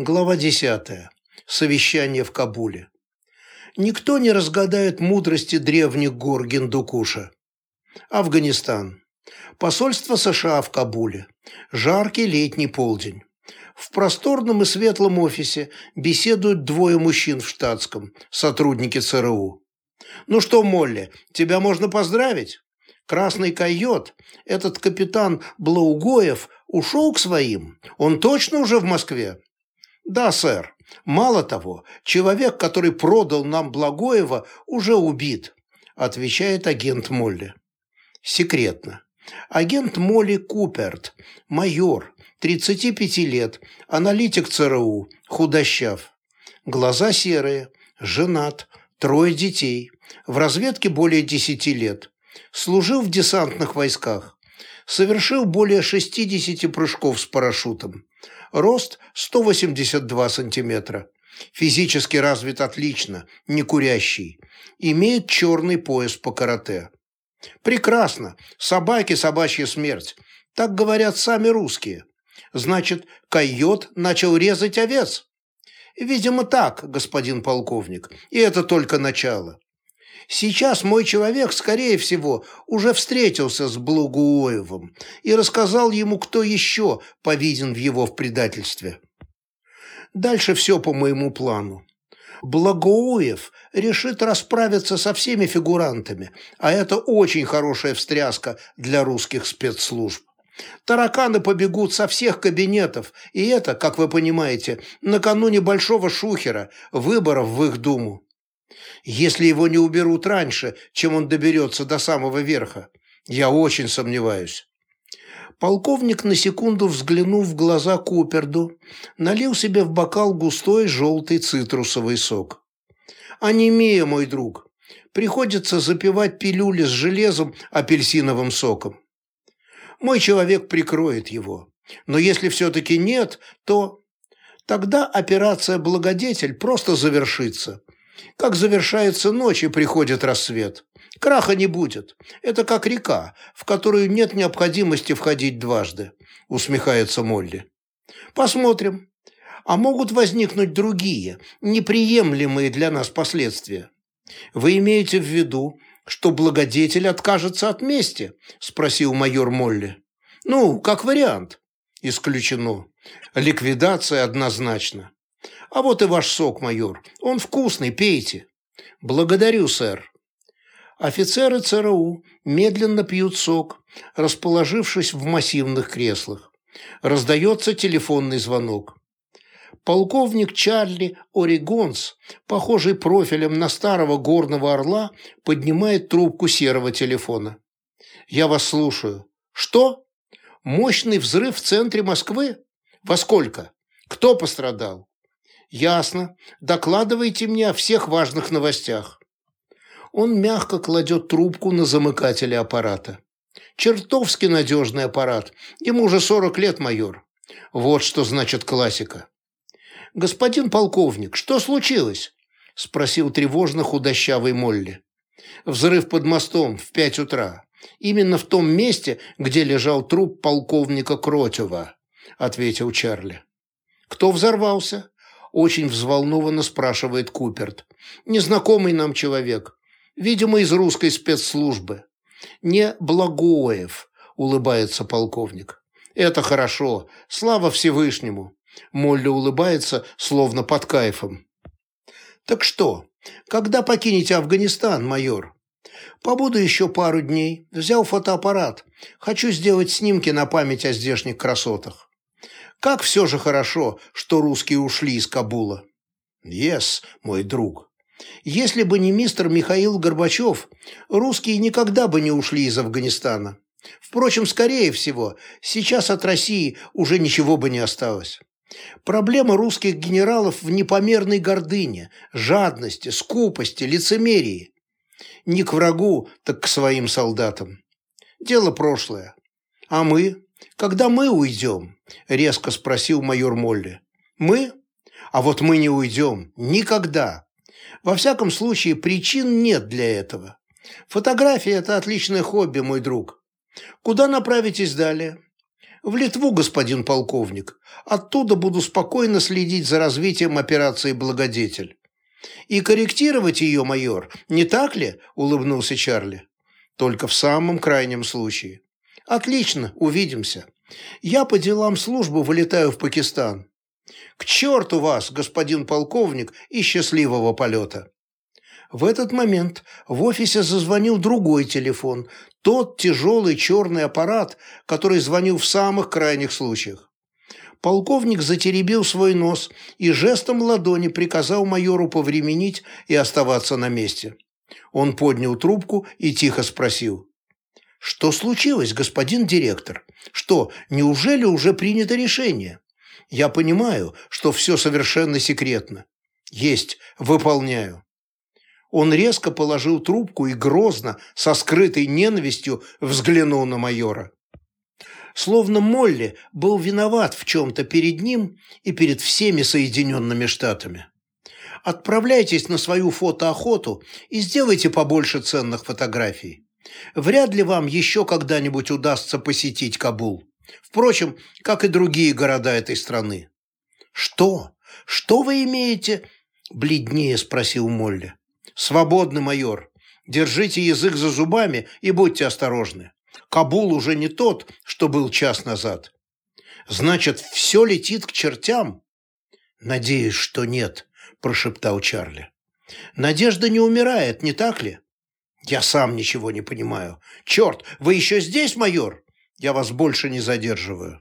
Глава 10. Совещание в Кабуле. Никто не разгадает мудрости древних гор Гиндукуша. Афганистан. Посольство США в Кабуле. Жаркий летний полдень. В просторном и светлом офисе беседуют двое мужчин в штатском, сотрудники ЦРУ. «Ну что, Молли, тебя можно поздравить? Красный койот, этот капитан Блаугоев, ушел к своим? Он точно уже в Москве?» «Да, сэр. Мало того, человек, который продал нам Благоева, уже убит», отвечает агент Молли. Секретно. Агент Молли Куперт, майор, 35 лет, аналитик ЦРУ, худощав. Глаза серые, женат, трое детей, в разведке более 10 лет. Служил в десантных войсках. Совершил более 60 прыжков с парашютом рост 182 сантиметра. Физически развит отлично, не курящий. Имеет черный пояс по карате. Прекрасно. Собаки – собачья смерть. Так говорят сами русские. Значит, койот начал резать овец? Видимо, так, господин полковник. И это только начало. Сейчас мой человек, скорее всего, уже встретился с Благуоевым и рассказал ему, кто еще повиден в его в предательстве. Дальше все по моему плану. Благоуев решит расправиться со всеми фигурантами, а это очень хорошая встряска для русских спецслужб. Тараканы побегут со всех кабинетов, и это, как вы понимаете, накануне большого шухера, выборов в их Думу если его не уберут раньше, чем он доберется до самого верха. Я очень сомневаюсь. Полковник на секунду взглянув в глаза Куперду, налил себе в бокал густой желтый цитрусовый сок. «Анемия, мой друг. Приходится запивать пилюли с железом апельсиновым соком. Мой человек прикроет его. Но если все-таки нет, то... Тогда операция «Благодетель» просто завершится, как завершается ночь и приходит рассвет. Краха не будет. Это как река, в которую нет необходимости входить дважды, усмехается Молли. Посмотрим. А могут возникнуть другие, неприемлемые для нас последствия. Вы имеете в виду, что благодетель откажется от мести? Спросил майор Молли. Ну, как вариант. Исключено. Ликвидация однозначно. А вот и ваш сок, майор. Он вкусный, пейте. Благодарю, сэр. Офицеры ЦРУ медленно пьют сок, расположившись в массивных креслах. Раздается телефонный звонок. Полковник Чарли Орегонс, похожий профилем на старого горного орла, поднимает трубку серого телефона. «Я вас слушаю». «Что? Мощный взрыв в центре Москвы? Во сколько? Кто пострадал?» «Ясно. Докладывайте мне о всех важных новостях». Он мягко кладет трубку на замыкателе аппарата. «Чертовски надежный аппарат. Ему уже сорок лет, майор. Вот что значит классика». «Господин полковник, что случилось?» – спросил тревожно худощавый Молли. «Взрыв под мостом в пять утра. Именно в том месте, где лежал труп полковника Кротева», – ответил Чарли. «Кто взорвался?» Очень взволнованно спрашивает Куперт. Незнакомый нам человек. Видимо, из русской спецслужбы. Не Благоев, улыбается полковник. Это хорошо. Слава Всевышнему. Молли улыбается, словно под кайфом. Так что, когда покинете Афганистан, майор? Побуду еще пару дней. Взял фотоаппарат. Хочу сделать снимки на память о здешних красотах. Как все же хорошо, что русские ушли из Кабула. Yes, мой друг. Если бы не мистер Михаил Горбачев, русские никогда бы не ушли из Афганистана. Впрочем, скорее всего, сейчас от России уже ничего бы не осталось. Проблема русских генералов в непомерной гордыне, жадности, скупости, лицемерии. Не к врагу, так к своим солдатам. Дело прошлое. А мы? «Когда мы уйдем?» – резко спросил майор Молли. «Мы? А вот мы не уйдем. Никогда. Во всяком случае, причин нет для этого. Фотография – это отличное хобби, мой друг. Куда направитесь далее? В Литву, господин полковник. Оттуда буду спокойно следить за развитием операции «Благодетель». «И корректировать ее, майор, не так ли?» – улыбнулся Чарли. «Только в самом крайнем случае». «Отлично, увидимся. Я по делам службы вылетаю в Пакистан. К черту вас, господин полковник, и счастливого полета!» В этот момент в офисе зазвонил другой телефон, тот тяжелый черный аппарат, который звонил в самых крайних случаях. Полковник затеребил свой нос и жестом ладони приказал майору повременить и оставаться на месте. Он поднял трубку и тихо спросил. «Что случилось, господин директор? Что, неужели уже принято решение? Я понимаю, что все совершенно секретно. Есть, выполняю». Он резко положил трубку и грозно, со скрытой ненавистью, взглянул на майора. Словно Молли был виноват в чем-то перед ним и перед всеми Соединенными Штатами. Отправляйтесь на свою фотоохоту и сделайте побольше ценных фотографий. Вряд ли вам еще когда-нибудь удастся посетить Кабул. Впрочем, как и другие города этой страны. «Что? Что вы имеете?» – бледнее спросил Молли. «Свободный майор. Держите язык за зубами и будьте осторожны. Кабул уже не тот, что был час назад. Значит, все летит к чертям?» «Надеюсь, что нет», – прошептал Чарли. «Надежда не умирает, не так ли?» «Я сам ничего не понимаю. Черт, вы еще здесь, майор? Я вас больше не задерживаю».